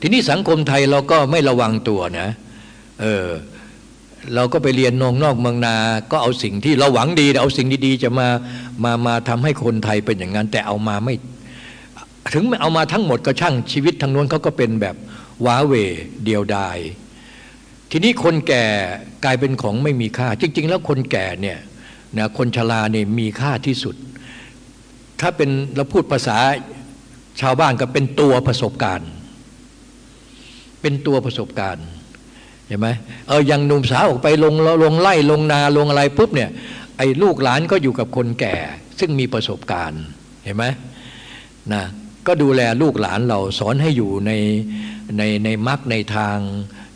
ทีนี้สังคมไทยเราก็ไม่ระวังตัวนะเออเราก็ไปเรียนนองนอกเมืองนา ก็เอาสิ่งที่เราหวังดี เอาสิ่งดีๆ จะมามามาทำให้คนไทยเป็นอย่างนั้น แต่เอามาไม่ ถึงเอามาทั้งหมดก็ช่างชีวิตทางนู้นเขาก็เป็นแบบว้าเวเดียวดายทีนี้คนแก่กลายเป็นของไม่มีค่า จริง ๆ แล้วคนแก่เนี่ยนะคนชราเนี่ยมีค่าที่สุด ถ้าเป็นเราพูดภาษาชาวบ้านก็เป็นตัวประสบการณ์ เป็นตัวประสบการณ์เห็นไหมเอออย่างหนุ่มสาวออกไปลงลงไล่ลงนาลงอะไรปุ๊บเนี่ยไอ้ลูกหลานก็อยู่กับคนแก่ ซึ่งมีประสบการณ์เห็นไหมนะ ก็ดูแลลูกหลานเราสอนให้อยู่ในในในมรรคในทาง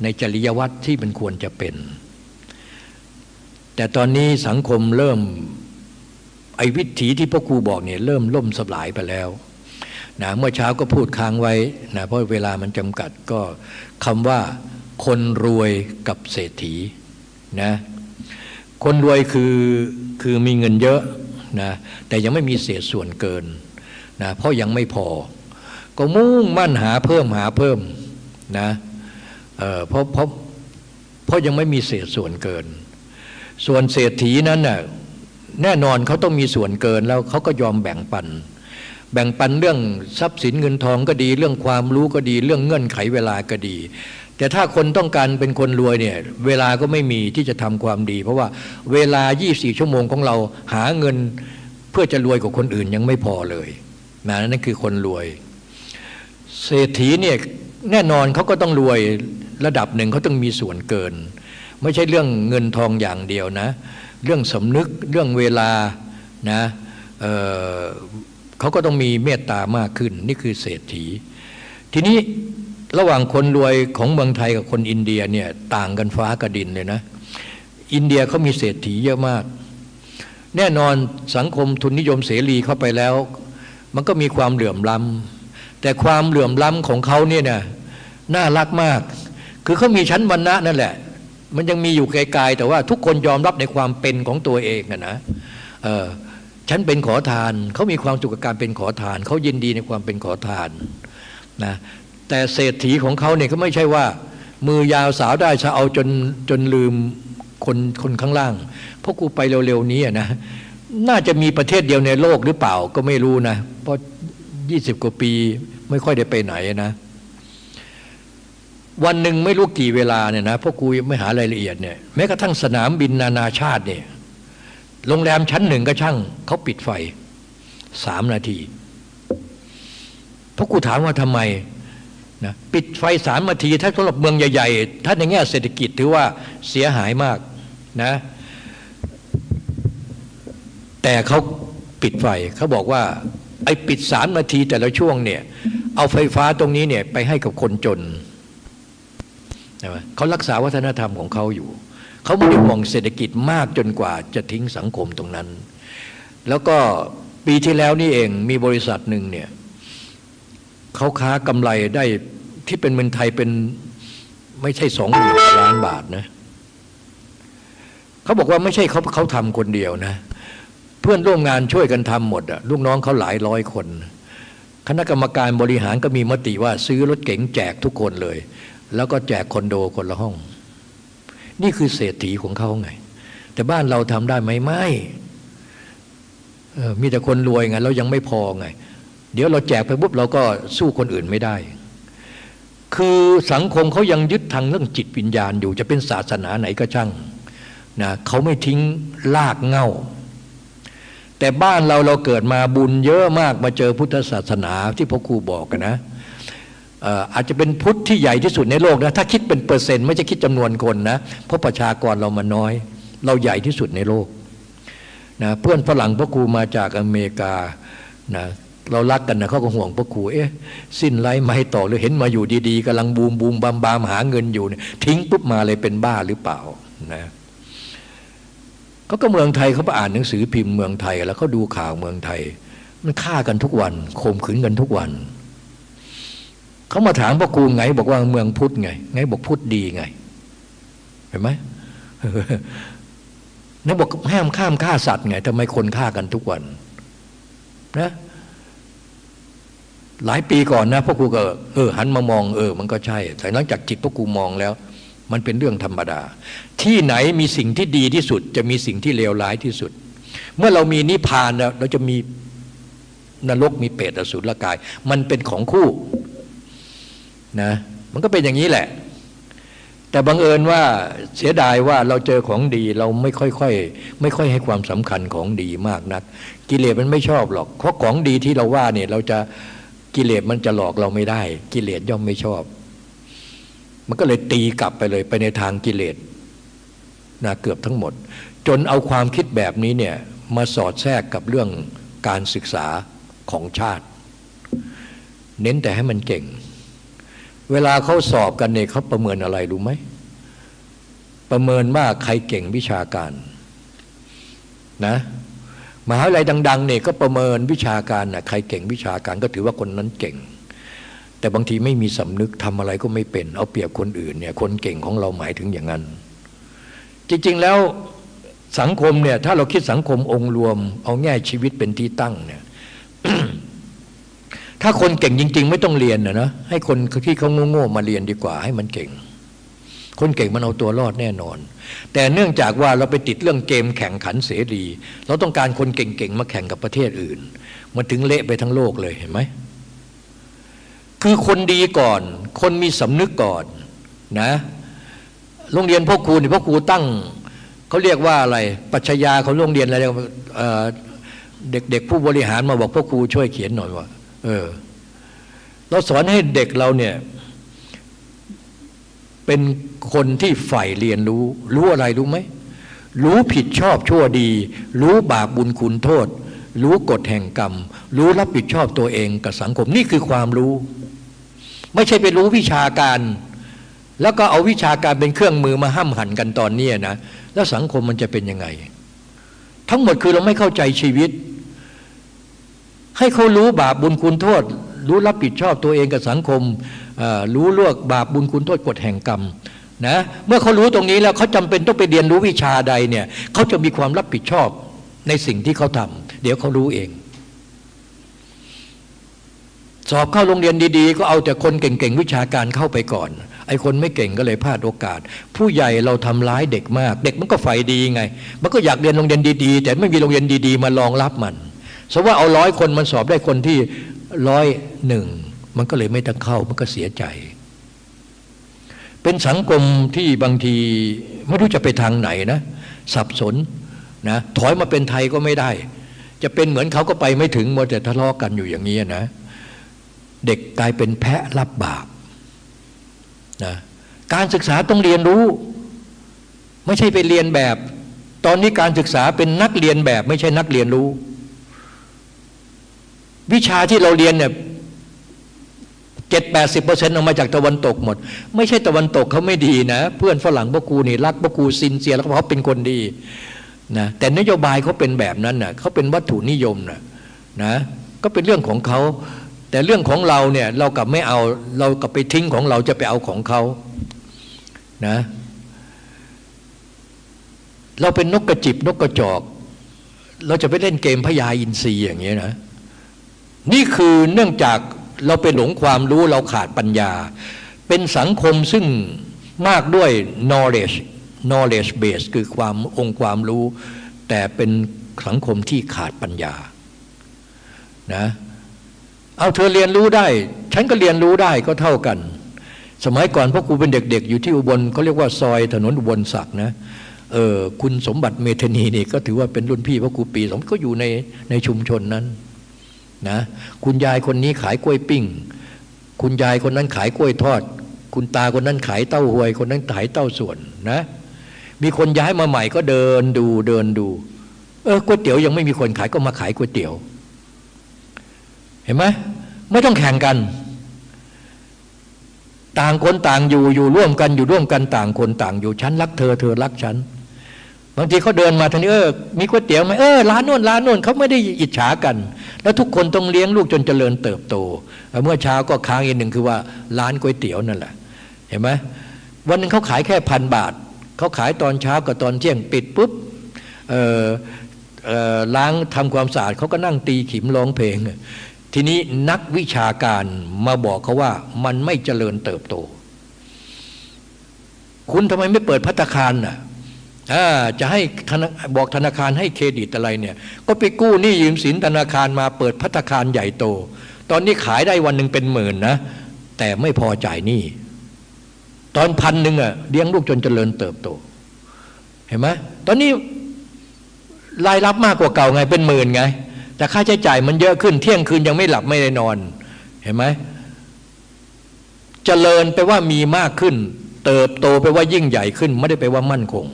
ในจริยวัตรที่มันควรจะเป็น แต่ตอนนี้สังคมเริ่มไอ้วิถีที่พ่อครูบอกเนี่ยเริ่มล่มสลายไปแล้วนะเมื่อเช้าก็พูดค้างไว้นะเพราะเวลามันจำกัดก็คำว่าคนรวยกับเศรษฐีนะคนรวยคือคือมีเงินเยอะนะแต่ยังไม่มีเศษส่วนเกิน นะเพราะยังไม่พอ ก็มุ่งมั่นหาเพิ่มหาเพิ่มนะเเพราะเพราะเพราะยังไม่มีเศษส่วนเกิน ส่วนเศรษฐีนั้นน่ะแน่นอนเขาต้องมีส่วนเกินแล้วเขาก็ยอมแบ่งปัน แบ่งปันเรื่องทรัพย์สินเงินทองก็ดีเรื่องความรู้ก็ดีเรื่องเงื่อนไขเวลาก็ดี แต่ถ้าคนต้องการเป็นคนรวยเนี่ยเวลาก็ไม่มีที่จะทำความดี เพราะว่าเวลา 24 ชั่วโมงของเราหาเงินเพื่อจะรวยกว่าคนอื่นยังไม่พอเลย นะนั่นคือคนรวย เศรษฐีเนี่ยแน่นอนเขาก็ต้องรวยระดับหนึ่งเขาต้องมีส่วนเกิน ไม่ใช่เรื่องเงินทองอย่างเดียวนะ เรื่องสำนึกเรื่องเวลานะเเขาก็ต้องมีเมตตามากขึ้น นี่คือเศรษฐี ทีนี้ระหว่างคนรวยของเมืองไทยกับคนอินเดียเนี่ยต่างกันฟ้ากับดินเลยนะ อินเดียเขามีเศรษฐีเยอะมาก แน่นอนสังคมทุนนิยมเสรีเข้าไปแล้ว มันก็มีความเหลื่อมล้ำแต่ความเหลื่อมล้ำของเขาเนี่ยนะน่ารักมาก คือเขามีชั้นวรรณะนั่นแหละ มันยังมีอยู่ไกลๆแต่ว่าทุกคนยอมรับในความเป็นของตัวเองนะเออฉันเป็นขอทาน เขามีความสุขกับการเป็นขอทาน เขายินดีในความเป็นขอทานนะแต่เศรษฐีของเขาเนี่ยก็ไม่ใช่ว่า มือยาวสาวได้จะเอาจนจนลืมคนคนข้างล่าง เพราะกูไปเร็วๆนี้นะ น่าจะมีประเทศเดียวในโลกหรือเปล่าก็ไม่รู้นะ เพราะยี่สิบกว่าปีไม่ค่อยได้ไปไหนนะ วันหนึ่งไม่รู้กี่เวลาเนี่ยนะพวกกูไม่หารายละเอียดเนี่ยแม้กระทั่งสนามบินนานาชาติเนี่ยโรงแรมชั้นหนึ่งก็ช่างเขาปิดไฟสามนาทีพราะกูถามว่าทำไมนะปิดไฟสามนาที ถ้าสำหรับเมืองใหญ่ๆ ถ้าในแง่เศรษฐกิจถือว่าเสียหายมากนะ แต่เขาปิดไฟเขาบอกว่าไอ้ปิดสามนาทีแต่ละช่วงเนี่ย เอาไฟฟ้าตรงนี้เนี่ยไปให้กับคนจนเขารักษาวัฒนธรรมของเขาอยู่เขาไม่ได้มองเศรษฐกิจมากจนกว่าจะทิ้งสังคมตรงนั้น แล้วก็ปีที่แล้วนี่เองมีบริษัทหนึ่งเนี่ยเขาค้ากำไรได้ที่เป็นเงินไทยเป็นไม่ใช่สองหมื่นล้านบาทนะเขาบอกว่าไม่ใช่เขาเขาทำคนเดียวนะ เพื่อนร่วมงานช่วยกันทำหมดอะลูกน้องเขาหลายร้อยคน คณะกรรมการบริหารก็มีมติว่าซื้อรถเก๋งแจกทุกคนเลย แล้วก็แจกคอนโดคนละห้อง นี่คือเศรษฐีของเขาไง แต่บ้านเราทำได้ไหมไม่มีแต่คนรวยไงเรายังไม่พอไง เดี๋ยวเราแจกไปปุ๊บเราก็สู้คนอื่นไม่ได้ คือสังคมเขายังยึดทางเรื่องจิตวิญญาณอยู่ จะเป็นศาสนาไหนก็ช่างนะเขาไม่ทิ้งลากเง่า แต่บ้านเราเราเกิดมาบุญเยอะมากมาเจอพุทธศาสนาที่พ่อครูบอกกันนะอาจจะเป็นพุทธที่ใหญ่ที่สุดในโลกนะถ้าคิดเป็นเปอร์เซ็นต์ไม่ใช่คิดจำนวนคนนะเพราะประชากรเรามาน้อย เราใหญ่ที่สุดในโลกนะเพื่อนฝรั่งพ่อครูมาจากอเมริกานะเรารักกันนะเขาก็ห่วงพระครูเอ๊ะสิ้นไรไม่ต่อหรือเห็นมาอยู่ดีๆกำลังบูมบูมบามบามหาเงินอยู่เนี่ยทิ้งปุ๊บมาเลยเป็นบ้าหรือเปล่านะ เขาก็เมืองไทยเขาไปอ่านหนังสือพิมพ์เมืองไทย แล้วเขาดูข่าวเมืองไทย มันฆ่ากันทุกวันข่มขืนกันทุกวันเขามาถามพระครูไง บอกว่าเมืองพุทธไง ไงบอกพุทธดีไง เห็นไหมนั่นบอกห้ามข้ามฆ่าสัตว์ไงทำไมคนฆ่ากันทุกวันนะหลายปีก่อนนะพ่อครูก็เออหันมามองเออ มันก็ใช่แต่หลังจากจิตพ่อครูมองแล้ว มันเป็นเรื่องธรรมดา ที่ไหนมีสิ่งที่ดีที่สุด จะมีสิ่งที่เลวร้ายที่สุด เมื่อเรามีนิพพานแล้วเราจะมีนรกมีเปรตอสุรกาย มันเป็นของคู่นะมันก็เป็นอย่างนี้แหละ แต่บังเอิญว่าเสียดายว่าเราเจอของดีเราไม่ค่อยๆไม่ค่อยให้ความสำคัญของดีมากนัก กิเลสมันไม่ชอบหรอกเพราะของดีที่เราว่าเนี่ยเราจะกิเลสมันจะหลอกเราไม่ได้ กิเลสย่อมไม่ชอบ มันก็เลยตีกลับไปเลยไปในทางกิเลสนะเกือบทั้งหมด จนเอาความคิดแบบนี้เนี่ยมาสอดแทรกกับเรื่องการศึกษาของชาติ เน้นแต่ให้มันเก่ง เวลาเขาสอบกันเนี่ยเขาประเมินอะไรรู้ไหม ประเมินว่าใครเก่งวิชาการนะมหาวิทยาลัยดังๆเนี่ยก็ประเมินวิชาการนะใครเก่งวิชาการก็ถือว่าคนนั้นเก่ง แต่บางทีไม่มีสำนึกทำอะไรก็ไม่เป็น เอาเปรียบคนอื่นเนี่ยคนเก่งของเราหมายถึงอย่างนั้น จริงๆแล้วสังคมเนี่ยถ้าเราคิดสังคมองค์รวม เอาแง่ชีวิตเป็นที่ตั้งเนี่ยถ้าคนเก่งจริง ๆ ไม่ต้องเรียนนะนะให้คนที่เขาโง่ๆมาเรียนดีกว่า ให้มันเก่ง คนเก่งมันเอาตัวรอดแน่นอน แต่เนื่องจากว่าเราไปติดเรื่องเกมแข่งขันเสรี เราต้องการคนเก่งๆมาแข่งกับประเทศอื่น มันถึงเละไปทั้งโลกเลยเห็นไหม คือคนดีก่อน คนมีสำนึกก่อนนะโรงเรียนพ่อครูนี่พ่อครูตั้งเขาเรียกว่าอะไรปัชญาเขาโรงเรียนอะไรเด็กๆผู้บริหารมาบอกพ่อครูช่วยเขียนหน่อยว่า เออ เราสอนให้เด็กเราเนี่ย เป็นคนที่ใฝ่เรียนรู้ รู้อะไรรู้ไหมรู้ผิดชอบชั่วดี รู้บาปบุญคุณโทษ รู้กฎแห่งกรรม รู้รับผิดชอบตัวเองกับสังคมนี่คือความรู้ ไม่ใช่ไปรู้วิชาการ แล้วก็เอาวิชาการเป็นเครื่องมือมาห้ามหันกันตอนนี้นะแล้วสังคมมันจะเป็นยังไง ทั้งหมดคือเราไม่เข้าใจชีวิต ให้เขารู้บาปบุญคุณโทษ รู้รับผิดชอบตัวเองกับสังคมรู้ลวกบาปบุญคุณโทษกฎแห่งกรรมนะเมื่อเขารู้ตรงนี้แล้วเขาจำเป็นต้องไปเรียนรู้วิชาใดเนี่ยเขาจะมีความรับผิดชอบในสิ่งที่เขาทำเดี๋ยวเขารู้เอง สอบเข้าโรงเรียนดีๆ ก็เอาแต่คนเก่งๆ วิชาการเข้าไปก่อน ไอ้คนไม่เก่งก็เลยพลาดโอกาส ผู้ใหญ่เราทำร้ายเด็กมาก เด็กมันก็ใฝ่ดีไง มันก็อยากเรียนโรงเรียนดีๆ แต่ไม่มีโรงเรียนดีๆ มารองรับมันสมมติว่าเอาร้อยคนมันสอบได้คนที่ร้อยหนึ่งมันก็เลยไม่ต้องเข้ามันก็เสียใจ เป็นสังคมที่บางทีไม่รู้จะไปทางไหนนะ สับสนนะถอยมาเป็นไทยก็ไม่ได้ จะเป็นเหมือนเขาก็ไปไม่ถึงมัวแต่ทะเลาะกันอยู่อย่างนี้นะ เด็กกลายเป็นแพะรับบาปนะการศึกษาต้องเรียนรู้ ไม่ใช่ไปเรียนแบบ ตอนนี้การศึกษาเป็นนักเรียนแบบ ไม่ใช่นักเรียนรู้ วิชาที่เราเรียนเนี่ยเจ็ดแปดสิบเปอร์เซ็นต์ออกมาจากตะวันตกหมด ไม่ใช่ตะวันตกเขาไม่ดีนะ เพื่อนฝรั่งพวกกูนี่รักพวกกูซินเซียแล้วเขาเป็นคนดีนะแต่นโยบายเขาเป็นแบบนั้นนะเขาเป็นวัตถุนิยมนะนะ ก็เป็นเรื่องของเขา แต่เรื่องของเราเนี่ยเรากลับไม่เอาเรากลับไปทิ้งของเราจะไปเอาของเขานะเราเป็นนกกระจิบนกกระจอก เราจะไปเล่นเกมพยาอินทรีย์อย่างเงี้ยนะนี่คือเนื่องจากเราไปหลงความรู้เราขาดปัญญา เป็นสังคมซึ่งมากด้วย knowledge knowledge base คือความองค์ความรู้ แต่เป็นสังคมที่ขาดปัญญานะ เอาเธอเรียนรู้ได้ ฉันก็เรียนรู้ได้ก็เท่ากัน สมัยก่อนพ่อครูเป็นเด็ก ๆ อยู่ที่อุบลเขาเรียกว่าซอยถนนอุบลศักนะเออคุณสมบัติเมธนีนี่ก็ถือว่าเป็นรุ่นพี่พ่อครูปีสองก็อยู่ในในชุมชนนั้นนะคุณยายคนนี้ขายกล้วยปิ้ง คุณยายคนนั้นขายกล้วยทอด คุณตาคนนั้นขายเต้าหวย คนนั้นขายเต้าส่วนนะ มีคนย้ายมาใหม่ก็เดินดูเดินดู เออก๋วยเตี๋ยวยังไม่มีคนขายก็มาขายก๋วยเตี๋ยว เห็นไหมไม่ต้องแข่งกัน ต่างคนต่างอยู่อยู่ร่วมกันอยู่ร่วมกันต่างคนต่างอยู่ฉันรักเธอเธอรักฉันบางทีเขาเดินมาทางนี้เออมีก๋วยเตี๋ยวไหมเออร้านโน้นร้านโน้นเขาไม่ได้อิจฉากัน แล้วทุกคนต้องเลี้ยงลูกจนเจริญเติบโต เมื่อเช้าก็ค้างอีกหนึ่งคือว่าร้านก๋วยเตี๋ยวนั่นแหละ เห็นไหมวันนึงเขาขายแค่พันบาทเขาขายตอนเช้ากับตอนเที่ยงปิดปุ๊บล้างทำความสะอาดเขาก็นั่งตีขิมร้องเพลง ทีนี้นักวิชาการมาบอกเขาว่ามันไม่เจริญเติบโต คุณทำไมไม่เปิดพัตคารน่ะจะให้บอกธนาคารให้เครดิตอะไรเนี่ย ก็ไปกู้หนี้ยืมสินธนาคารมาเปิดพัตคารใหญ่โต ตอนนี้ขายได้วันหนึ่งเป็นหมื่นนะ แต่ไม่พอจ่ายหนี้ตอนพันหนึ่งอะเลี้ยงลูกจนเจริญเติบโต เห็นไหมตอนนี้รายรับมากกว่าเก่าไงเป็นหมื่นไง แต่ค่าใช้จ่ายมันเยอะขึ้น เที่ยงคืนยังไม่หลับไม่ได้นอน เห็นไหมเจริญไปว่ามีมากขึ้น เติบโตไปว่ายิ่งใหญ่ขึ้น ไม่ได้ไปว่ามั่นคง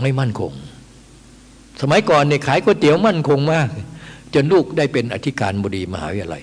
ไม่มั่นคง สมัยก่อนเนี่ยขายก๋วยเตี๋ยวมั่นคงมาก จนลูกได้เป็นอธิการบดีมหาวิทยาลัย